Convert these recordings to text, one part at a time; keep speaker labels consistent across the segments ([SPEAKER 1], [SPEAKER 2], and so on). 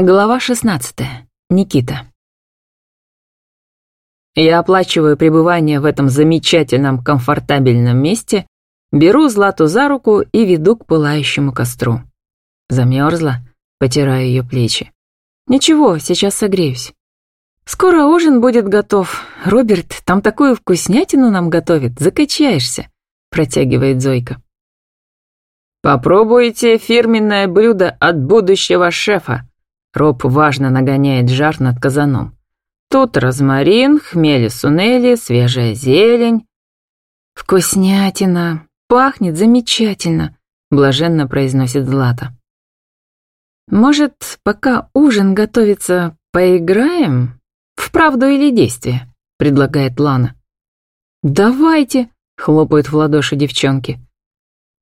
[SPEAKER 1] Глава 16. Никита. Я оплачиваю пребывание в этом замечательном, комфортабельном месте, беру Злату за руку и веду к пылающему костру. Замерзла, потираю ее плечи. Ничего, сейчас согреюсь. Скоро ужин будет готов. Роберт там такую вкуснятину нам готовит, закачаешься, протягивает Зойка. Попробуйте фирменное блюдо от будущего шефа, Роб важно нагоняет жар над казаном. Тут розмарин, хмели-сунели, свежая зелень. «Вкуснятина! Пахнет замечательно!» — блаженно произносит Злата. «Может, пока ужин готовится, поиграем? В правду или действие?» — предлагает Лана. «Давайте!» — хлопают в ладоши девчонки.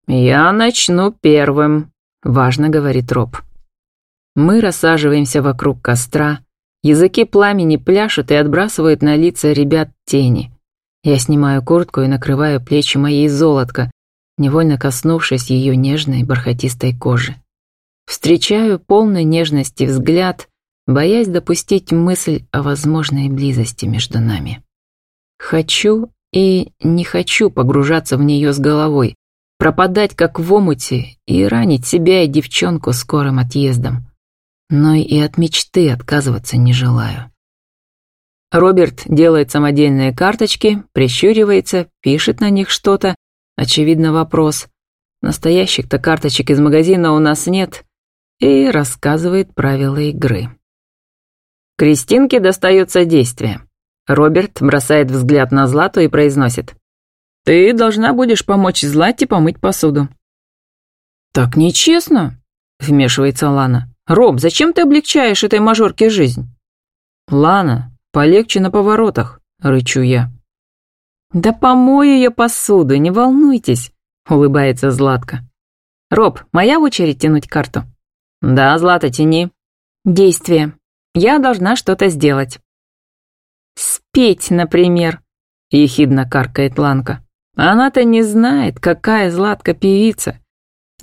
[SPEAKER 1] «Я начну первым», — важно говорит Роб. Мы рассаживаемся вокруг костра, языки пламени пляшут и отбрасывают на лица ребят тени. Я снимаю куртку и накрываю плечи моей золотко, невольно коснувшись ее нежной бархатистой кожи. Встречаю полной нежности взгляд, боясь допустить мысль о возможной близости между нами. Хочу и не хочу погружаться в нее с головой, пропадать как в омуте и ранить себя и девчонку скорым отъездом но и от мечты отказываться не желаю. Роберт делает самодельные карточки, прищуривается, пишет на них что-то, очевидно вопрос. Настоящих-то карточек из магазина у нас нет, и рассказывает правила игры. Кристинке достается действие. Роберт бросает взгляд на Злату и произносит. «Ты должна будешь помочь Злате помыть посуду». «Так нечестно», — вмешивается Лана. «Роб, зачем ты облегчаешь этой мажорке жизнь?» «Лана, полегче на поворотах», — рычу я. «Да помою я посуду, не волнуйтесь», — улыбается Златка. «Роб, моя очередь тянуть карту?» «Да, Злата, тяни». «Действие. Я должна что-то сделать». «Спеть, например», — ехидно каркает Ланка. «Она-то не знает, какая Златка певица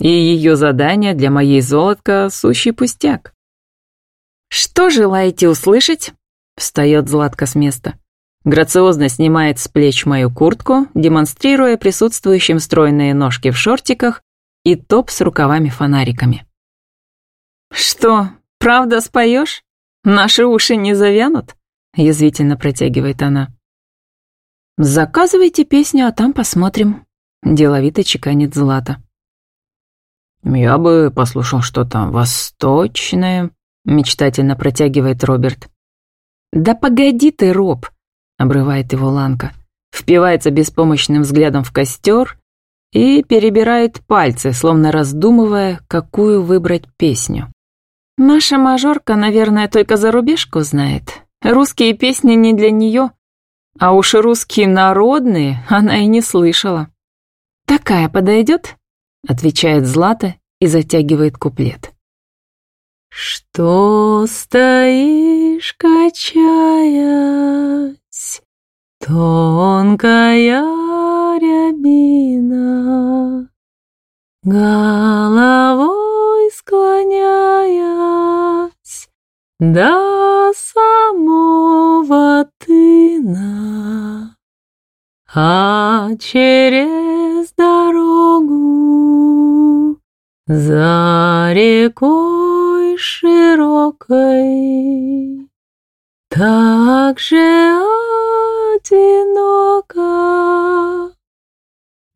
[SPEAKER 1] и ее задание для моей золотка — сущий пустяк. «Что желаете услышать?» — встает Златка с места. Грациозно снимает с плеч мою куртку, демонстрируя присутствующим стройные ножки в шортиках и топ с рукавами-фонариками. «Что, правда споешь? Наши уши не завянут?» — язвительно протягивает она. «Заказывайте песню, а там посмотрим», — деловито чеканит Злата.
[SPEAKER 2] «Я бы послушал что-то восточное», — мечтательно протягивает Роберт.
[SPEAKER 1] «Да погоди ты, Роб», — обрывает его Ланка, впивается беспомощным взглядом в костер и перебирает пальцы, словно раздумывая, какую выбрать песню. «Наша мажорка, наверное, только зарубежку знает. Русские песни не для нее, а уж русские народные она и не слышала. Такая подойдет?» Отвечает Злата и затягивает куплет. Что стоишь, качаясь, тонкая рябина, головой склоняясь до самого тына, а через за рекой широкой. Так же одиноко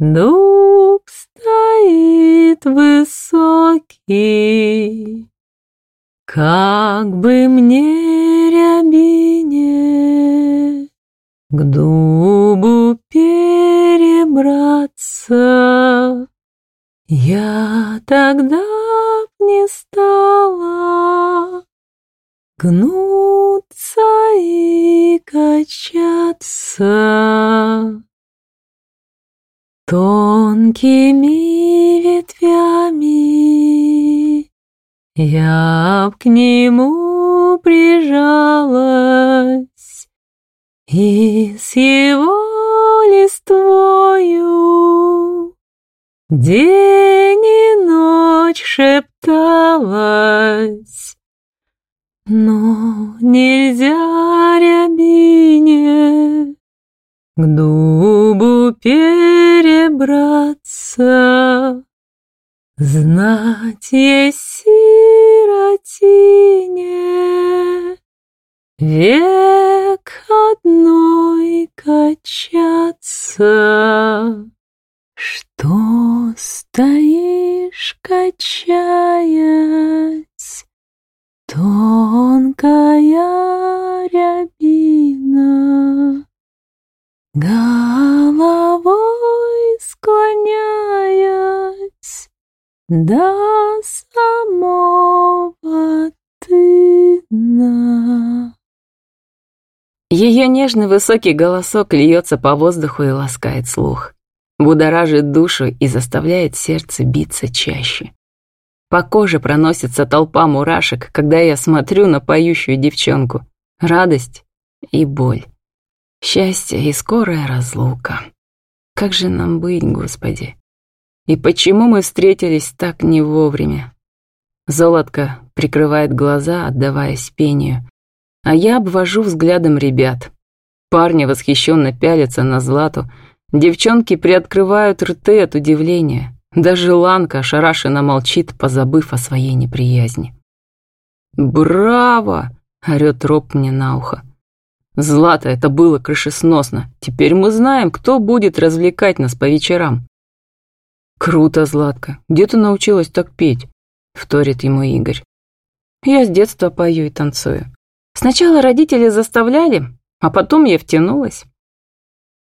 [SPEAKER 1] Дуб стоит высокий, Как бы мне рябине К дубу перебраться я тогда б не стала гнуться и качаться тонкими ветвями. Я б к нему прижалась и с его листвою День шепталась, Но нельзя рябине к дубу перебраться, Знать есть сиротине Век одной качаться. Что стоишь, качаясь, Тонкая рябина, Головой склоняясь до самого тына. Ее нежный высокий голосок льется по воздуху и ласкает слух будоражит душу и заставляет сердце биться чаще. По коже проносится толпа мурашек, когда я смотрю на поющую девчонку. Радость и боль. Счастье и скорая разлука. Как же нам быть, Господи? И почему мы встретились так не вовремя? Золотко прикрывает глаза, отдаваясь пению, а я обвожу взглядом ребят. Парни восхищенно пялятся на Злату, Девчонки приоткрывают рты от удивления. Даже Ланка ошарашенно молчит, позабыв о своей неприязни. «Браво!» — орёт Роб мне на ухо. «Злата, это было крышесносно. Теперь мы знаем, кто будет развлекать нас по вечерам». «Круто, Златка. Где ты научилась так петь?» — вторит ему Игорь. «Я с детства пою и танцую. Сначала родители заставляли, а потом я втянулась».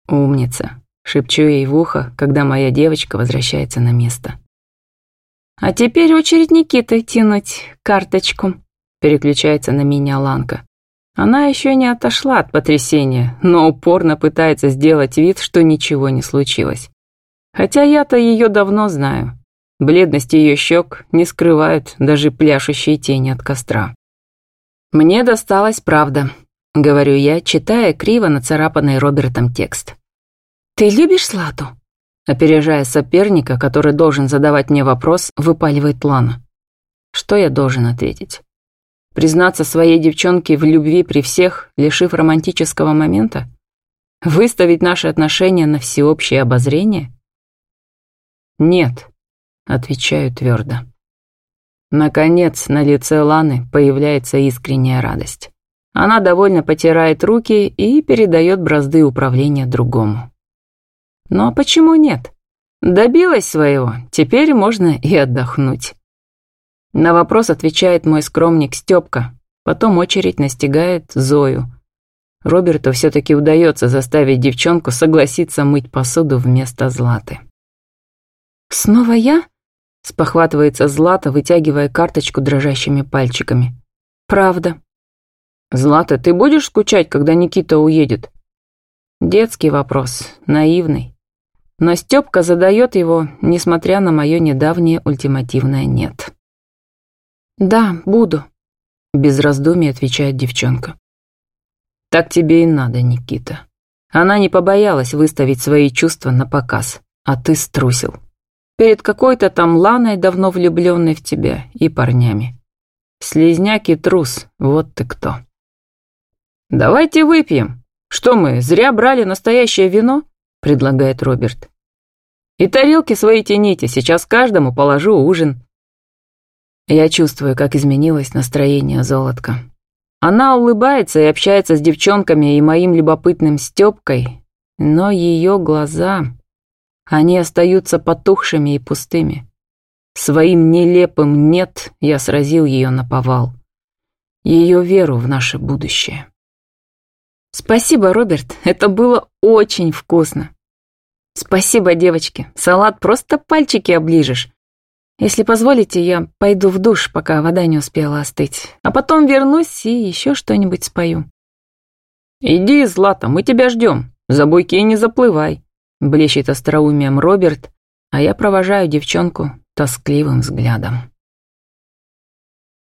[SPEAKER 1] «Умница. Шепчу ей в ухо, когда моя девочка возвращается на место. «А теперь очередь Никиты тянуть карточку», переключается на меня Ланка. Она еще не отошла от потрясения, но упорно пытается сделать вид, что ничего не случилось. Хотя я-то ее давно знаю. Бледность ее щек не скрывают даже пляшущие тени от костра. «Мне досталась правда», — говорю я, читая криво нацарапанный Робертом текст. «Ты любишь Слату?» Опережая соперника, который должен задавать мне вопрос, выпаливает Лана. Что я должен ответить? Признаться своей девчонке в любви при всех, лишив романтического момента? Выставить наши отношения на всеобщее обозрение? Нет, отвечаю твердо. Наконец, на лице Ланы появляется искренняя радость. Она довольно потирает руки и передает бразды управления другому. Но почему нет? Добилась своего, теперь можно и отдохнуть. На вопрос отвечает мой скромник Стёпка, потом очередь настигает Зою. Роберту все-таки удается заставить девчонку согласиться мыть посуду вместо Златы. «Снова я?» — спохватывается Злата, вытягивая карточку дрожащими пальчиками. «Правда». «Злата, ты будешь скучать, когда Никита уедет?» Детский вопрос, наивный. Но Стёпка задает его, несмотря на мое недавнее ультимативное «нет». «Да, буду», — без раздумий отвечает девчонка. «Так тебе и надо, Никита. Она не побоялась выставить свои чувства на показ, а ты струсил. Перед какой-то там Ланой, давно влюбленной в тебя, и парнями. Слизняк и трус, вот ты кто». «Давайте выпьем. Что мы, зря брали настоящее вино?» — предлагает Роберт. «И тарелки свои тяните, сейчас каждому положу ужин». Я чувствую, как изменилось настроение золотка. Она улыбается и общается с девчонками и моим любопытным Стёпкой, но ее глаза, они остаются потухшими и пустыми. Своим нелепым «нет» я сразил ее на повал. Ее веру в наше будущее. Спасибо, Роберт, это было очень вкусно. Спасибо, девочки, салат просто пальчики оближешь. Если позволите, я пойду в душ, пока вода не успела остыть, а потом вернусь и еще что-нибудь спою. Иди, Злата, мы тебя ждем. За буйки не заплывай, блещет остроумием Роберт, а я провожаю девчонку тоскливым взглядом.